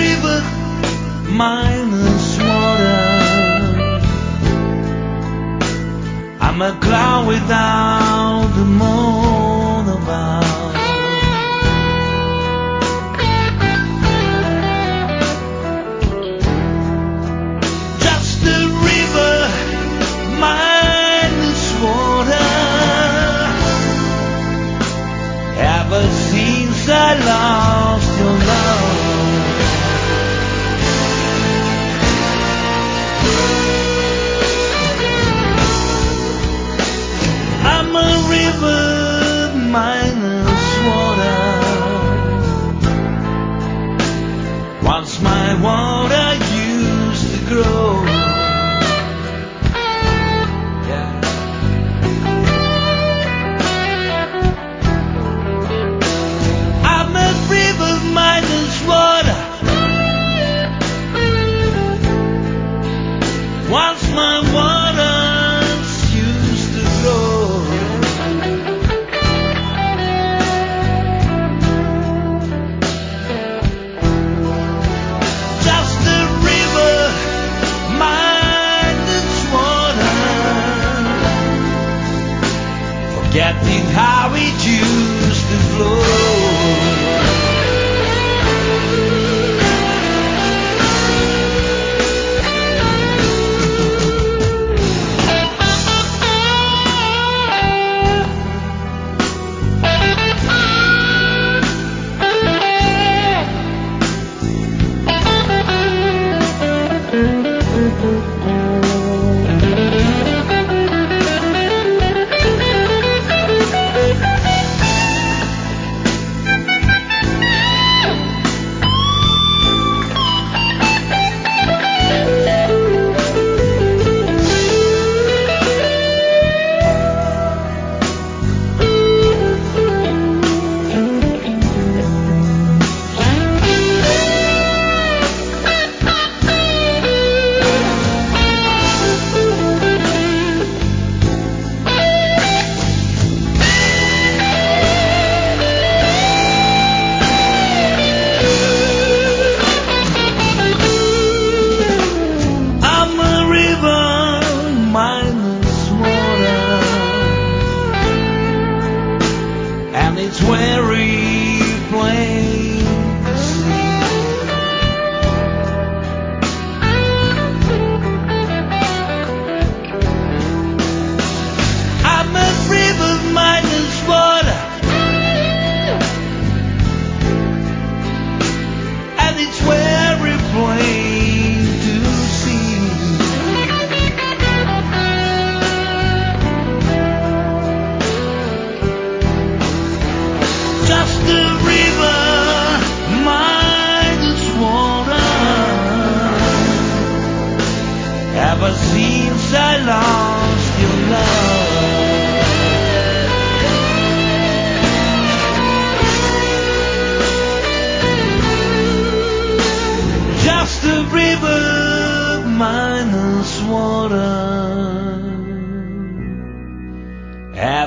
river minus water. I'm a cloud without.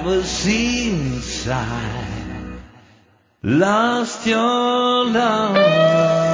Ever since I lost your love.